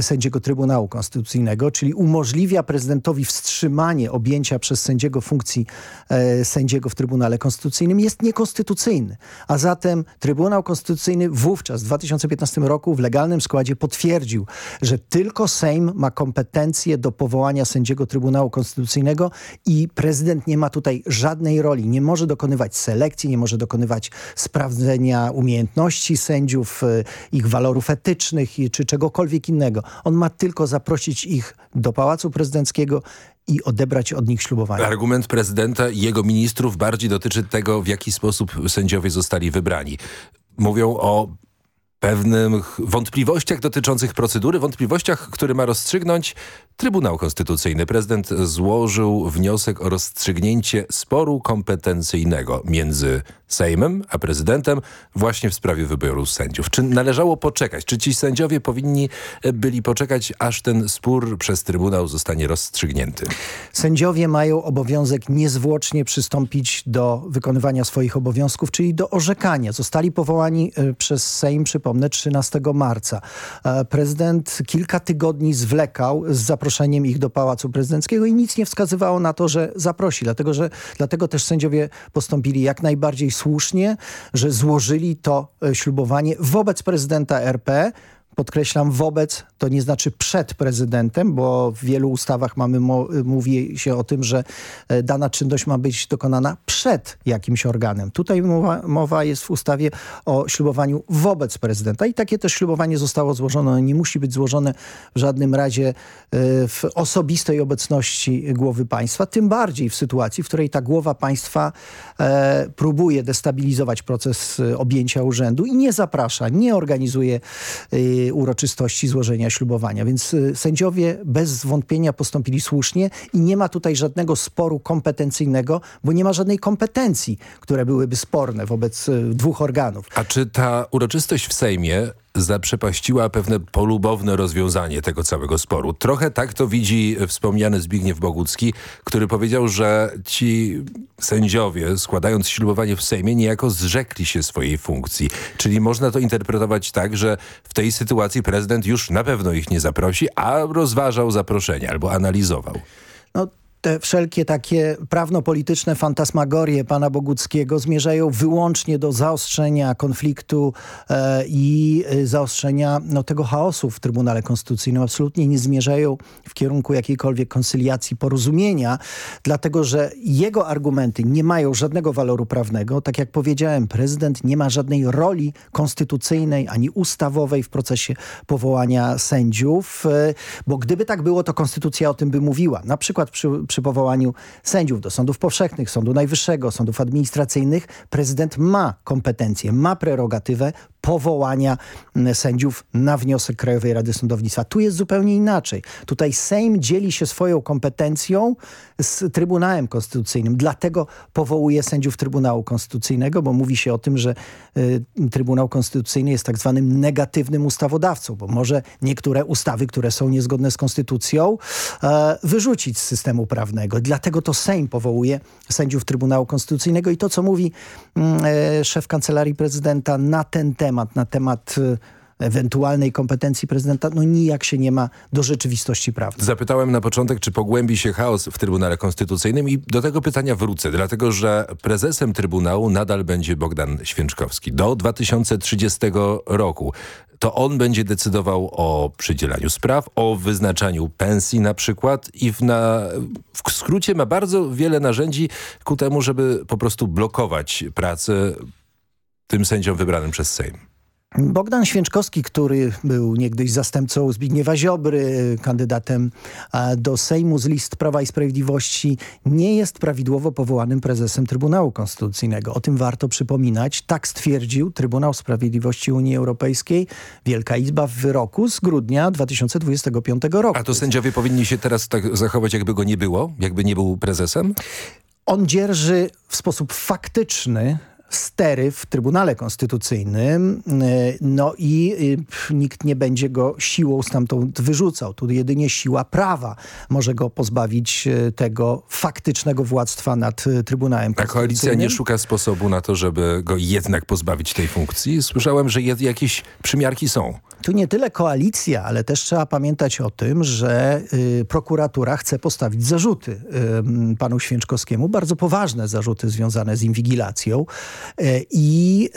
sędziego Trybunału Konstytucyjnego, czyli umożliwia prezydentowi wstrzymanie objęcia przez sędziego funkcji e, sędziego w Trybunale Konstytucyjnym, jest niekonstytucyjny. A zatem Trybunał Konstytucyjny wówczas w 2015 roku w legalnym składzie potwierdził, że tylko Sejm ma kompetencje do powołania sędziego Trybunału Konstytucyjnego i prezydent nie ma tutaj żadnej roli. Nie może dokonywać selekcji, nie może dokonywać sprawdzenia umiejętności sędziów, e, ich walorów etycznych czy czegokolwiek innego. On ma tylko zaprosić ich do Pałacu Prezydenckiego i odebrać od nich ślubowanie. Argument prezydenta i jego ministrów bardziej dotyczy tego, w jaki sposób sędziowie zostali wybrani. Mówią o pewnych wątpliwościach dotyczących procedury, wątpliwościach, które ma rozstrzygnąć Trybunał Konstytucyjny. Prezydent złożył wniosek o rozstrzygnięcie sporu kompetencyjnego między Sejmem a prezydentem właśnie w sprawie wyboru sędziów. Czy należało poczekać? Czy ci sędziowie powinni e, byli poczekać, aż ten spór przez Trybunał zostanie rozstrzygnięty? Sędziowie mają obowiązek niezwłocznie przystąpić do wykonywania swoich obowiązków, czyli do orzekania. Zostali powołani e, przez Sejm, przypomnę, 13 marca. E, Prezydent kilka tygodni zwlekał z zaproszeniem ich do Pałacu Prezydenckiego i nic nie wskazywało na to, że zaprosi. Dlatego, że, dlatego też sędziowie postąpili jak najbardziej słusznie, że złożyli to e, ślubowanie wobec prezydenta RP, Podkreślam wobec, to nie znaczy przed prezydentem, bo w wielu ustawach mamy mówi się o tym, że e, dana czynność ma być dokonana przed jakimś organem. Tutaj mowa, mowa jest w ustawie o ślubowaniu wobec prezydenta i takie też ślubowanie zostało złożone. Nie musi być złożone w żadnym razie e, w osobistej obecności głowy państwa, tym bardziej w sytuacji, w której ta głowa państwa e, próbuje destabilizować proces objęcia urzędu i nie zaprasza, nie organizuje uroczystości złożenia ślubowania. Więc y, sędziowie bez wątpienia postąpili słusznie i nie ma tutaj żadnego sporu kompetencyjnego, bo nie ma żadnej kompetencji, które byłyby sporne wobec y, dwóch organów. A czy ta uroczystość w Sejmie zaprzepaściła pewne polubowne rozwiązanie tego całego sporu? Trochę tak to widzi wspomniany Zbigniew Bogucki, który powiedział, że ci sędziowie składając ślubowanie w Sejmie niejako zrzekli się swojej funkcji. Czyli można to interpretować tak, że w tej sytuacji prezydent już na pewno ich nie zaprosi, a rozważał zaproszenie albo analizował. No, te wszelkie takie prawno-polityczne fantasmagorie pana Boguckiego zmierzają wyłącznie do zaostrzenia konfliktu e, i e, zaostrzenia no, tego chaosu w Trybunale Konstytucyjnym. Absolutnie nie zmierzają w kierunku jakiejkolwiek koncyliacji, porozumienia, dlatego że jego argumenty nie mają żadnego waloru prawnego. Tak jak powiedziałem, prezydent nie ma żadnej roli konstytucyjnej ani ustawowej w procesie powołania sędziów, e, bo gdyby tak było, to konstytucja o tym by mówiła. Na przykład przy, przy powołaniu sędziów do sądów powszechnych, Sądu Najwyższego, sądów administracyjnych, prezydent ma kompetencje, ma prerogatywę powołania mm, sędziów na wniosek Krajowej Rady Sądownictwa. Tu jest zupełnie inaczej. Tutaj Sejm dzieli się swoją kompetencją z Trybunałem Konstytucyjnym. Dlatego powołuje sędziów Trybunału Konstytucyjnego, bo mówi się o tym, że y, Trybunał Konstytucyjny jest tak zwanym negatywnym ustawodawcą, bo może niektóre ustawy, które są niezgodne z Konstytucją, e, wyrzucić z systemu prawnego. Dlatego to Sejm powołuje sędziów Trybunału Konstytucyjnego i to, co mówi e, szef Kancelarii Prezydenta na ten temat, na temat ewentualnej kompetencji prezydenta, no nijak się nie ma do rzeczywistości prawnej. Zapytałem na początek, czy pogłębi się chaos w Trybunale Konstytucyjnym i do tego pytania wrócę, dlatego że prezesem Trybunału nadal będzie Bogdan Święczkowski do 2030 roku. To on będzie decydował o przydzielaniu spraw, o wyznaczaniu pensji na przykład i w, na, w skrócie ma bardzo wiele narzędzi ku temu, żeby po prostu blokować pracę tym sędziom wybranym przez Sejm. Bogdan Święczkowski, który był niegdyś zastępcą Zbigniewa Ziobry, kandydatem do Sejmu z list Prawa i Sprawiedliwości, nie jest prawidłowo powołanym prezesem Trybunału Konstytucyjnego. O tym warto przypominać. Tak stwierdził Trybunał Sprawiedliwości Unii Europejskiej, Wielka Izba w wyroku z grudnia 2025 roku. A to sędziowie powinni się teraz tak zachować, jakby go nie było? Jakby nie był prezesem? On dzierży w sposób faktyczny stery w Trybunale Konstytucyjnym, y, no i y, nikt nie będzie go siłą stamtąd wyrzucał. Tu jedynie siła prawa może go pozbawić y, tego faktycznego władztwa nad Trybunałem A koalicja Konstytucyjnym. nie szuka sposobu na to, żeby go jednak pozbawić tej funkcji? Słyszałem, że jakieś przymiarki są. Tu nie tyle koalicja, ale też trzeba pamiętać o tym, że y, prokuratura chce postawić zarzuty y, panu Święczkowskiemu, bardzo poważne zarzuty związane z inwigilacją i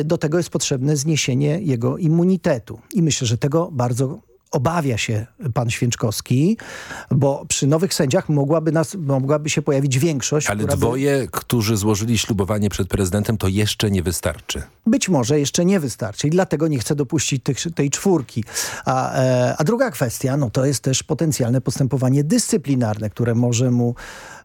y, do tego jest potrzebne zniesienie jego immunitetu. I myślę, że tego bardzo obawia się pan Święczkowski, bo przy nowych sędziach mogłaby, nas, mogłaby się pojawić większość, Ale która by- dwoje, którzy złożyli ślubowanie przed prezydentem, to jeszcze nie wystarczy. Być może jeszcze nie wystarczy i dlatego nie chcę dopuścić tych, tej czwórki. A, e, a druga kwestia, no to jest też potencjalne postępowanie dyscyplinarne, które może mu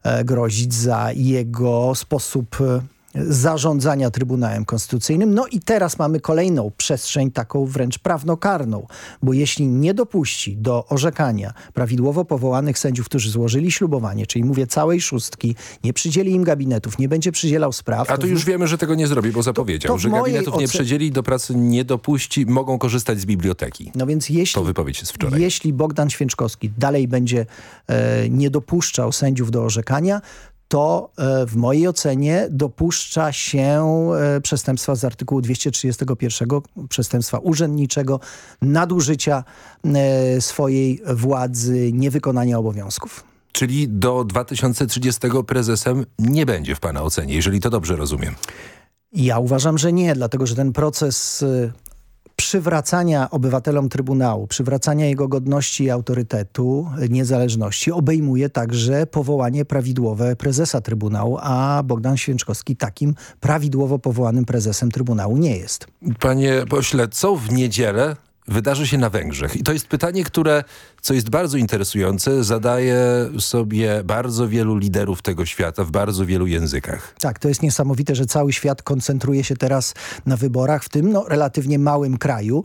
e, grozić za jego sposób e, zarządzania Trybunałem Konstytucyjnym. No i teraz mamy kolejną przestrzeń taką wręcz prawnokarną, bo jeśli nie dopuści do orzekania prawidłowo powołanych sędziów, którzy złożyli ślubowanie, czyli mówię całej szóstki, nie przydzieli im gabinetów, nie będzie przydzielał spraw. A tu to już wiemy, że tego nie zrobi, bo zapowiedział, to w że gabinetów nie przedzieli, do pracy nie dopuści, mogą korzystać z biblioteki. No więc jeśli, To wypowiedź z wczoraj. jeśli Bogdan Święczkowski dalej będzie e, nie dopuszczał sędziów do orzekania, to e, w mojej ocenie dopuszcza się e, przestępstwa z artykułu 231, przestępstwa urzędniczego, nadużycia e, swojej władzy, niewykonania obowiązków. Czyli do 2030 prezesem nie będzie w pana ocenie, jeżeli to dobrze rozumiem. Ja uważam, że nie, dlatego że ten proces przywracania obywatelom Trybunału, przywracania jego godności i autorytetu, niezależności obejmuje także powołanie prawidłowe prezesa Trybunału, a Bogdan Święczkowski takim prawidłowo powołanym prezesem Trybunału nie jest. Panie pośle, co w niedzielę wydarzy się na Węgrzech? I to jest pytanie, które, co jest bardzo interesujące, zadaje sobie bardzo wielu liderów tego świata w bardzo wielu językach. Tak, to jest niesamowite, że cały świat koncentruje się teraz na wyborach w tym no, relatywnie małym kraju,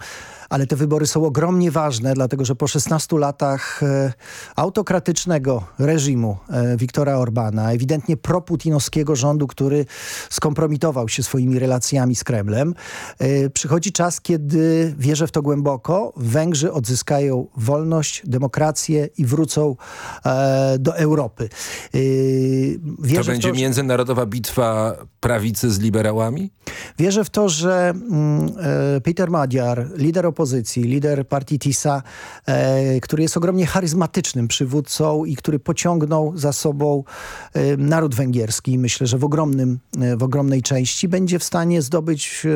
ale te wybory są ogromnie ważne, dlatego że po 16 latach e, autokratycznego reżimu e, Viktora Orbana, ewidentnie proputinowskiego rządu, który skompromitował się swoimi relacjami z Kremlem, e, przychodzi czas, kiedy, wierzę w to głęboko, Węgrzy odzyskają wolność, demokrację i wrócą e, do Europy. E, to będzie że- międzynarodowa bitwa prawicy z liberałami? Wierzę w to, że mm, e, Peter Madiar, lider opozycji, lider partii TISA, e, który jest ogromnie charyzmatycznym przywódcą i który pociągnął za sobą e, naród węgierski, myślę, że w, ogromnym, e, w ogromnej części będzie w stanie zdobyć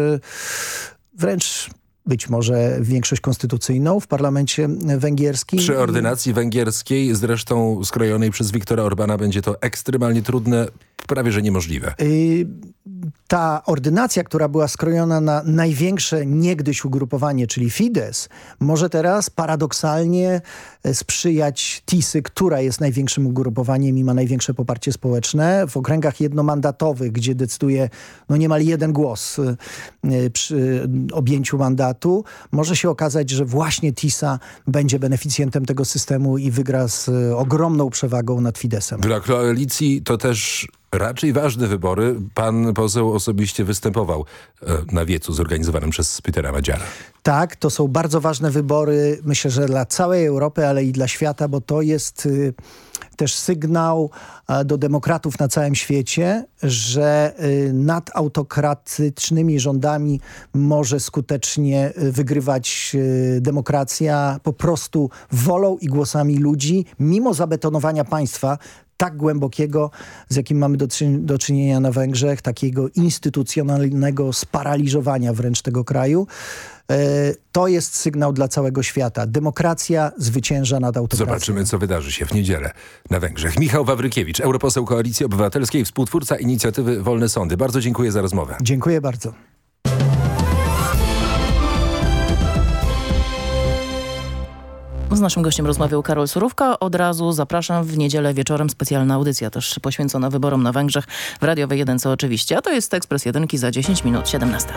wręcz być może większość konstytucyjną w parlamencie węgierskim. Przy ordynacji węgierskiej, zresztą skrojonej przez Viktora Orbana, będzie to ekstremalnie trudne, prawie że niemożliwe. Y, ta ordynacja, która była skrojona na największe niegdyś ugrupowanie, czyli Fidesz, może teraz paradoksalnie sprzyjać TISY, która jest największym ugrupowaniem i ma największe poparcie społeczne. W okręgach jednomandatowych, gdzie decyduje no niemal jeden głos y, y, przy objęciu mandatu, może się okazać, że właśnie TISA będzie beneficjentem tego systemu i wygra z ogromną przewagą nad Fidesem. Dla koalicji to też raczej ważne wybory. Pan poseł osobiście występował e, na wiecu zorganizowanym przez Petera Madziara. Tak, to są bardzo ważne wybory, myślę, że dla całej Europy, ale i dla świata, bo to jest też sygnał e, do demokratów na całym świecie, że y, nad autokratycznymi rządami może skutecznie y, wygrywać y, demokracja. Po prostu wolą i głosami ludzi, mimo zabetonowania państwa, tak głębokiego, z jakim mamy do, czyn do, czynienia na Węgrzech, takiego instytucjonalnego sparaliżowania wręcz tego kraju, E, to jest sygnał dla całego świata. Demokracja zwycięża nad autokracją. Zobaczymy, co wydarzy się w niedzielę na Węgrzech. Michał Wawrykiewicz, europoseł Koalicji Obywatelskiej, współtwórca inicjatywy Wolne Sądy. Bardzo dziękuję za rozmowę. Dziękuję bardzo. Z naszym gościem rozmawiał Karol Surówka. Od razu zapraszam w niedzielę wieczorem specjalna audycja, też poświęcona wyborom na Węgrzech w Radiowej 1, co oczywiście. A to jest Ekspres Jedynki za 10 minut 17.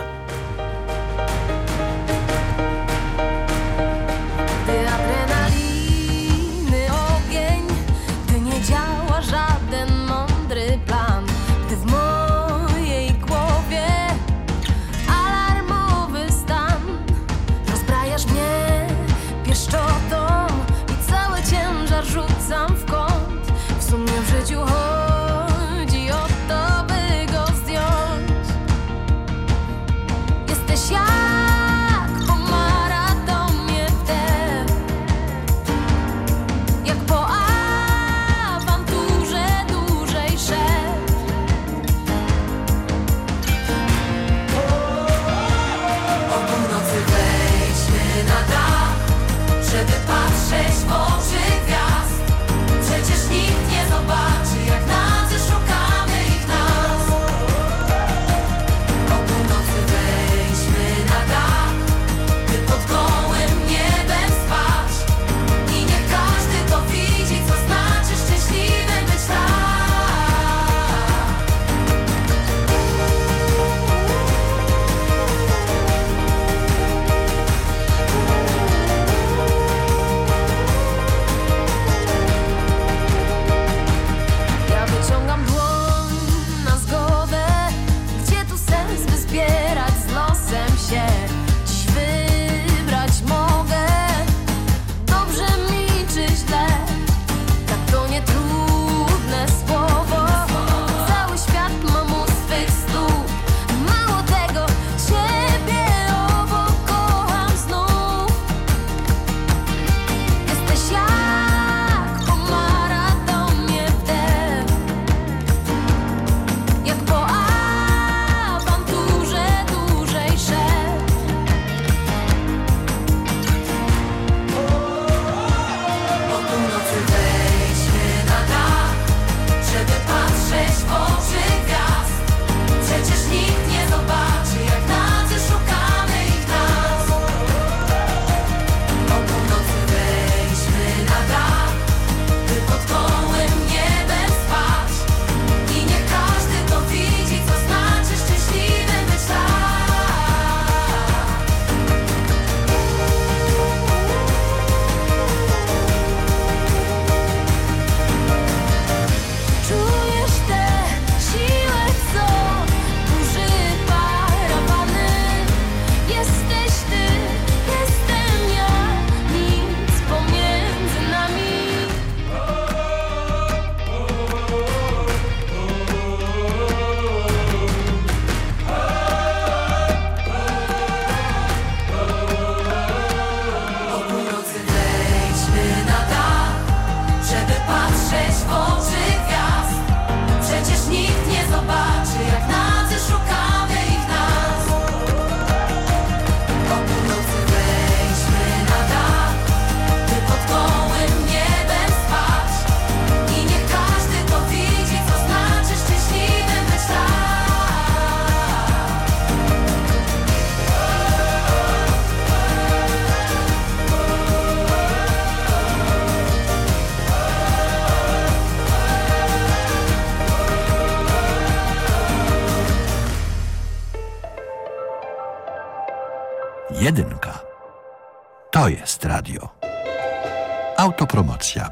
promocja.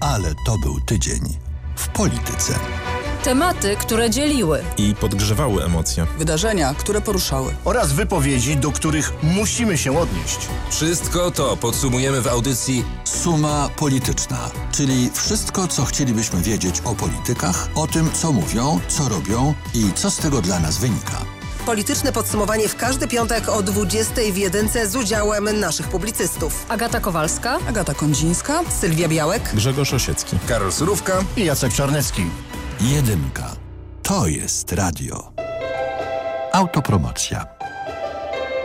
Ale to był tydzień w polityce. Tematy, które dzieliły i podgrzewały emocje. Wydarzenia, które poruszały. Oraz wypowiedzi, do których musimy się odnieść. Wszystko to podsumujemy w audycji Suma Polityczna, czyli wszystko, co chcielibyśmy wiedzieć o politykach, o tym, co mówią, co robią i co z tego dla nas wynika. Polityczne podsumowanie w każdy piątek o 20 w jedynce z udziałem naszych publicystów. Agata Kowalska, Agata Kondzińska, Sylwia Białek, Grzegorz Osiecki, Karol Surówka i Jacek Czarnecki. Jedynka. To jest radio. Autopromocja.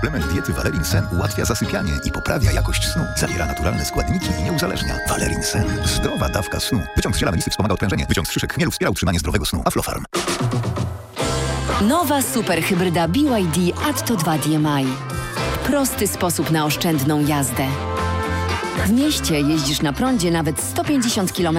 Suplement diety Valerin Sen ułatwia zasypianie i poprawia jakość snu. Zawiera naturalne składniki i nie uzależnia. Valerin Sen. Zdrowa dawka snu. Wyciąg z ziela melisy wspomaga odprężenie. Wyciąg z szyszek chmielu wspiera utrzymanie zdrowego snu. Aflofarm. Nowa superhybryda BYD Atto 2 DMI. Prosty sposób na oszczędną jazdę. W mieście jeździsz na prądzie nawet 150 km.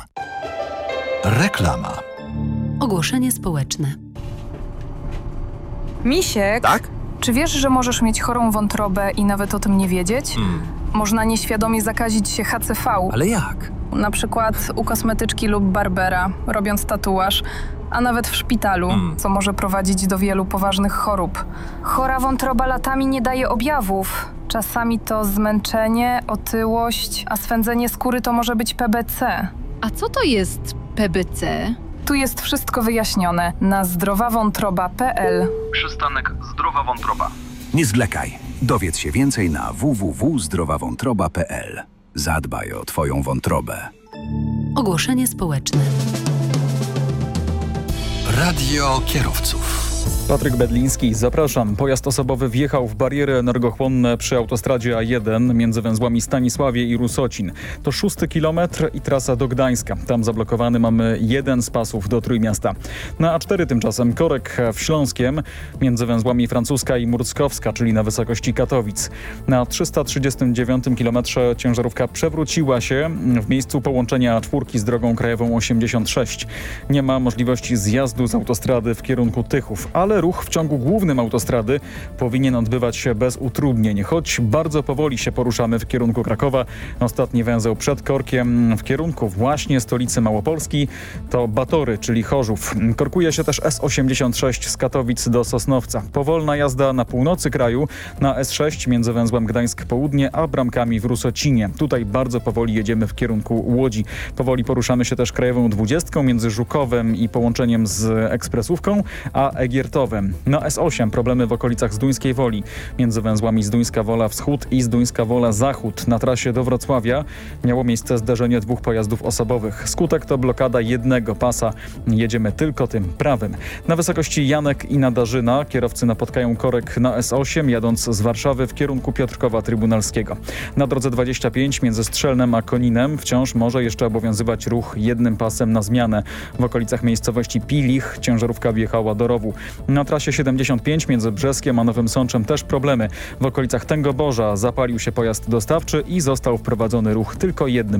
Reklama. Ogłoszenie społeczne. Misiek? Tak? Czy wiesz, że możesz mieć chorą wątrobę i nawet o tym nie wiedzieć? Hmm. Można nieświadomie zakazić się HCV. Ale jak? Na przykład u kosmetyczki lub barbera, robiąc tatuaż, a nawet w szpitalu, Hmm. co może prowadzić do wielu poważnych chorób. Chora wątroba latami nie daje objawów. Czasami to zmęczenie, otyłość, a swędzenie skóry to może być PBC. A co to jest PBC? Tu jest wszystko wyjaśnione na zdrowawątroba.pl. Przystanek Zdrowa Wątroba. Nie zwlekaj. Dowiedz się więcej na www.zdrowawątroba.pl. Zadbaj o Twoją wątrobę. Ogłoszenie społeczne. Radio kierowców. Patryk Bedliński, zapraszam. Pojazd osobowy wjechał w bariery energochłonne przy autostradzie A1 między węzłami Stanisławie i Rusocin. To szósty kilometr i trasa do Gdańska. Tam zablokowany mamy jeden z pasów do Trójmiasta. Na A4 tymczasem korek w Śląskiem między węzłami Francuska i Murckowska, czyli na wysokości Katowic. Na 339 kilometrze ciężarówka przewróciła się w miejscu połączenia czwórki z drogą krajową 86. Nie ma możliwości zjazdu z autostrady w kierunku Tychów, ale ruch w ciągu głównym autostrady powinien odbywać się bez utrudnień, choć bardzo powoli się poruszamy w kierunku Krakowa. Ostatni węzeł przed korkiem w kierunku właśnie stolicy Małopolski to Batory, czyli Chorzów. Korkuje się też S86 z Katowic do Sosnowca. Powolna jazda na północy kraju na S6 między węzłem Gdańsk Południe a bramkami w Rusocinie. Tutaj bardzo powoli jedziemy w kierunku Łodzi. Powoli poruszamy się też krajową 20 między Żukowem i połączeniem z ekspresówką, a Egiertowem Grzechowem. Na S8 problemy w okolicach Zduńskiej Woli. Między węzłami Zduńska Wola Wschód i Zduńska Wola Zachód. Na trasie do Wrocławia miało miejsce zderzenie dwóch pojazdów osobowych. Skutek to blokada jednego pasa. Jedziemy tylko tym prawym. Na wysokości Janek i Nadarzyna kierowcy napotkają korek na S8 jadąc z Warszawy w kierunku Piotrkowa Trybunalskiego. Na drodze 25 między Strzelnem a Koninem wciąż może jeszcze obowiązywać ruch jednym pasem na zmianę. W okolicach miejscowości Pilich ciężarówka wjechała do rowu. Na trasie 75 między Brzeskiem a Nowym Sączem też problemy. W okolicach Tęgoborza zapalił się pojazd dostawczy i został wprowadzony ruch tylko jednym